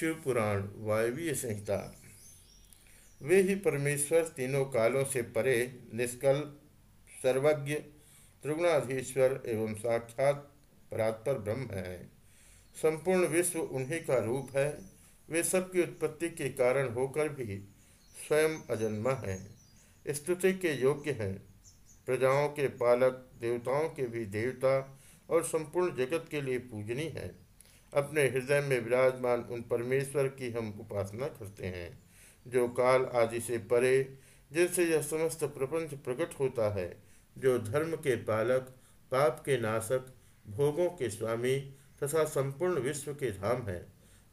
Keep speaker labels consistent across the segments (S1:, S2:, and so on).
S1: शिव पुराण, वायवीय संहिता। वे ही परमेश्वर तीनों कालों से परे, निष्कल, सर्वज्ञ, त्रिगुणाधीश्वर एवं साक्षात परात्पर ब्रह्म है। संपूर्ण विश्व उन्हीं का रूप है। वे सबकी उत्पत्ति के कारण होकर भी स्वयं अजन्मा है। स्तुति के योग्य हैं। प्रजाओं के पालक, देवताओं के भी देवता और संपूर्ण जगत के लिए पूजनीय है। अपने हृदय में विराजमान उन परमेश्वर की हम उपासना करते हैं, जो काल आदि से परे, जिनसे यह समस्त प्रपंच प्रकट होता है, जो धर्म के पालक, पाप के नाशक, भोगों के स्वामी तथा संपूर्ण विश्व के धाम है,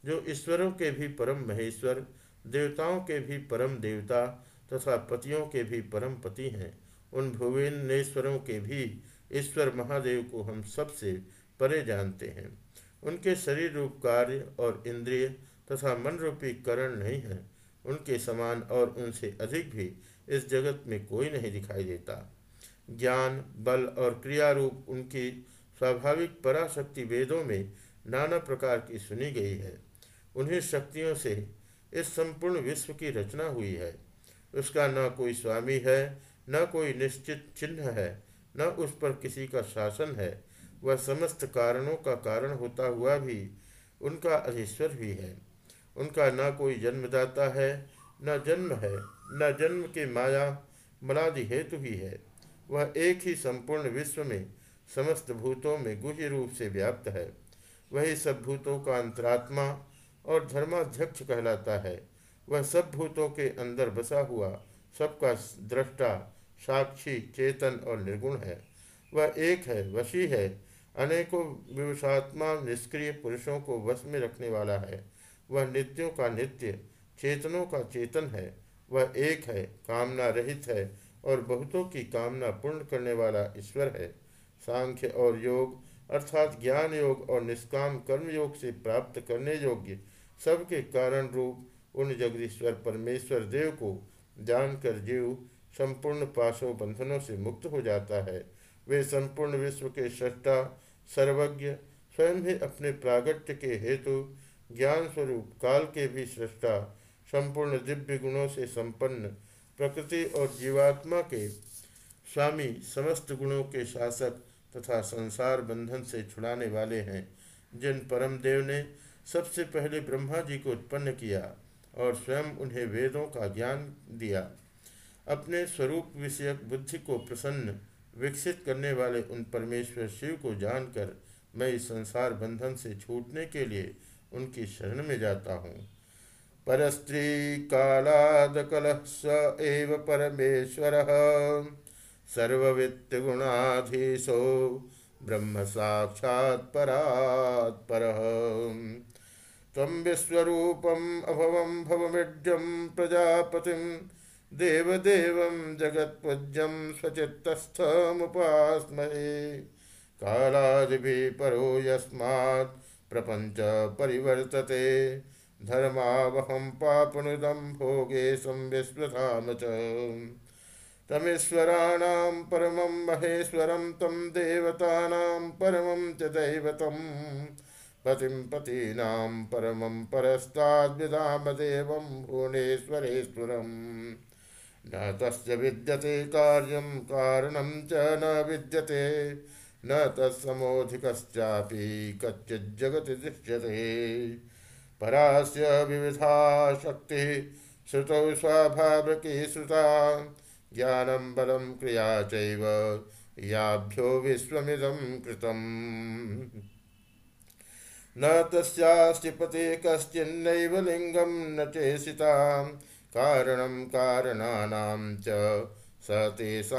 S1: जो ईश्वरों के भी परम महेश्वर, देवताओं के भी परम देवता तथा पतियों के भी परम पति हैं। उन भुवनेश्वरों के भी ईश्वर महादेव को हम सबसे परे जानते हैं। उनके शरीर रूप कार्य और इंद्रिय तथा मन रूपी करण नहीं है। उनके समान और उनसे अधिक भी इस जगत में कोई नहीं दिखाई देता। ज्ञान, बल और क्रिया रूप उनकी स्वाभाविक पराशक्ति वेदों में नाना प्रकार की सुनी गई है। उन्हीं शक्तियों से इस संपूर्ण विश्व की रचना हुई है। उसका न कोई स्वामी है, न कोई निश्चित चिन्ह है, न उस पर किसी का शासन है। वह समस्त कारणों का कारण होता हुआ भी उनका अधीश्वर भी है। उनका न कोई जन्मदाता है, न जन्म है, न जन्म के माया मनादि हेतु ही है। वह एक ही संपूर्ण विश्व में समस्त भूतों में गुह्य रूप से व्याप्त है। वही सब भूतों का अंतरात्मा और धर्माध्यक्ष कहलाता है। वह सब भूतों के अंदर बसा हुआ सबका दृष्टा, साक्षी, चेतन और निर्गुण है। वह एक है, वशी है अनेकों विवशात्मा निष्क्रिय पुरुषों को वश में रखने वाला है। वह नित्यों का नित्य, चेतनों का चेतन है। वह एक है, कामना रहित है और बहुतों की कामना पूर्ण करने वाला ईश्वर है। सांख्य और योग, अर्थात ज्ञान योग और निष्काम कर्म योग से प्राप्त करने योग्य सबके कारण रूप उन जगदीश्वर परमेश्वर देव को जानकर जीव संपूर्ण पाशों बंधनों से मुक्त हो जाता है। वे संपूर्ण विश्व के सृष्टा सर्वज्ञ, स्वयं ही अपने प्रागट्य के हेतु, ज्ञान स्वरूप, काल के भी सृष्टा संपूर्ण दिव्य गुणों से संपन्न, प्रकृति और जीवात्मा के स्वामी समस्त गुणों के शासक तथा संसार बंधन से छुड़ाने वाले हैं, जिन परम देव ने सबसे पहले ब्रह्मा जी को उत्पन्न किया और स्वयं उन्हें वेदों का ज्ञान दिया। अपने स्वरूप विषयक बुद्धि को प्रसन्न विकसित करने वाले उन परमेश्वर शिव को जानकर मैं इस संसार बंधन से छूटने के लिए उनकी शरण में जाता हूँ। परस्त्री कालाद कलह स एव परमेश्वर। सर्ववित्त गुणाधीशो ब्रह्म साक्षात् परात् पर। तम विश्वरूपम अभवम भवमिड्यम प्रजापतिम देवदेवं जगत्पूज्यं स्वचित्तस्थमुपास्महे। कालादिभिः परो यस्मात् प्रपञ्च परिवर्तते। धर्मावहं पापनुदं भोगे संविस्वधाम च। तमीश्वराणां परमं महेश्वरं तं देवतानां परमं च दैवतम् पतिं पतीनां परमं परस्ताद्विदाम देवं भुवनेश्वरेश्वरम्। न विद्यते कार्यं कारणं च न विद्यते, न तत्समोऽधिकश्चापि कच्चिज्जगति दृश्यते। परास्य विविधा शक्तिः श्रुतौ स्वाभाविकी श्रुता, ज्ञानं बलं क्रिया चैव याभ्यो विश्वमिदं कृतम्। न तस्यास्ति पते कश्चिन्नैव लिङ्गं न चेषिताम् कारणं कारणानां च स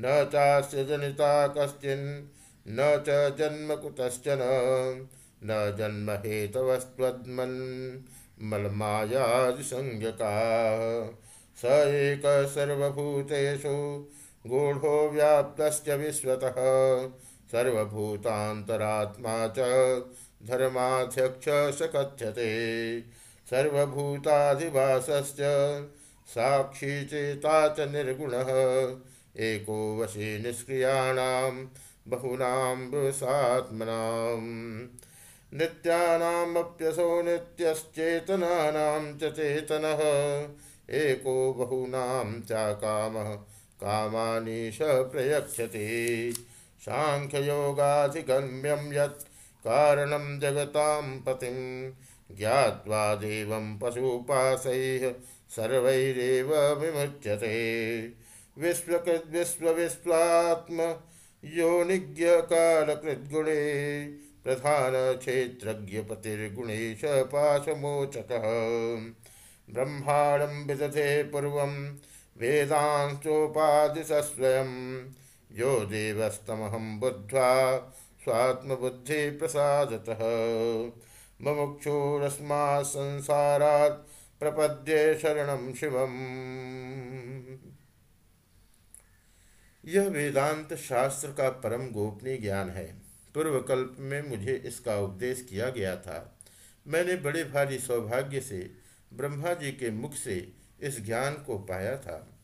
S1: न चास्य जनिता कश्चिन्, न च जन्म कुतश्चन न जन्म हेतवस्त्वद्मन् मलमायादिसंज्ञका। स एक सर्वभूतेषु गूढो व्याप्तश्च विश्वतः, सर्वभूतान्तरात्मा च धर्माध्यक्ष स कथ्यते साक्षी चेता च निर्गुणः। एको वशी निष्क्रियाणां बहूनां विवसात्मनां नित्यानामप्यसो नित्यश्चेतनानां च चेतनः। एको बहूनां च कामः, कामानीश प्रयक्षते साङ्ख्ययोगाधिगम्यं यत् कारणं जगतां पतिं ज्ञात्वा देवं पशुपाशैः सर्वैरेव विमुच्यते। विश्वकृद्विश्वविश्वात्म योनिज्ञकालकृद्गुणे प्रधानक्षेत्रज्ञपतिर्गुणेश पाशमोचकः ब्रह्माणं विदधे पूर्वं वेदांशोपादिशस्वयं यो देवस्तमहं बुद्ध्वा स्वात्मबुद्धिप्रसादतः। मुमुक्षुरस्मात् संसारात् प्रपद्ये शरणं शिवम्। यह वेदांत शास्त्र का परम गोपनीय ज्ञान है। पूर्व कल्प में मुझे इसका उपदेश किया गया था। मैंने बड़े भारी सौभाग्य से ब्रह्मा जी के मुख से इस ज्ञान को पाया था।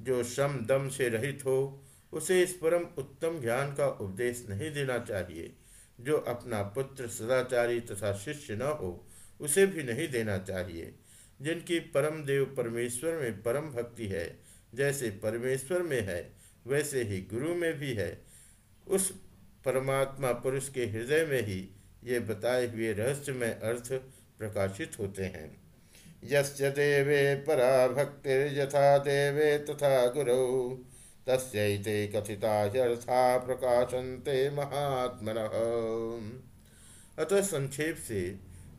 S1: जो श्रम दम से रहित हो उसे इस परम उत्तम ज्ञान का उपदेश नहीं देना चाहिए। जो अपना पुत्र सदाचारी तथा शिष्य न हो, उसे भी नहीं देना चाहिए। जिनकी परम देव परमेश्वर में परम भक्ति है, जैसे परमेश्वर में है, वैसे ही गुरु में भी है। उस परमात्मा पुरुष के हृदय में ही ये बताए हुए रहस्यमय अर्थ प्रकाशित होते हैं। यस्य देवे परा भक्तिर्यथा देवे तथा गुरु। तस्ते कथिता यथा प्रकाशनते महात्म अतः संक्षेप से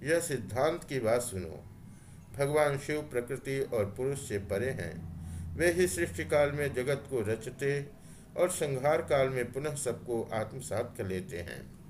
S1: यह सिद्धांत की बात सुनो। भगवान शिव प्रकृति और पुरुष से परे हैं। वे ही सृष्टि काल में जगत को रचते और संहार काल में पुनः सबको आत्मसात कर लेते हैं।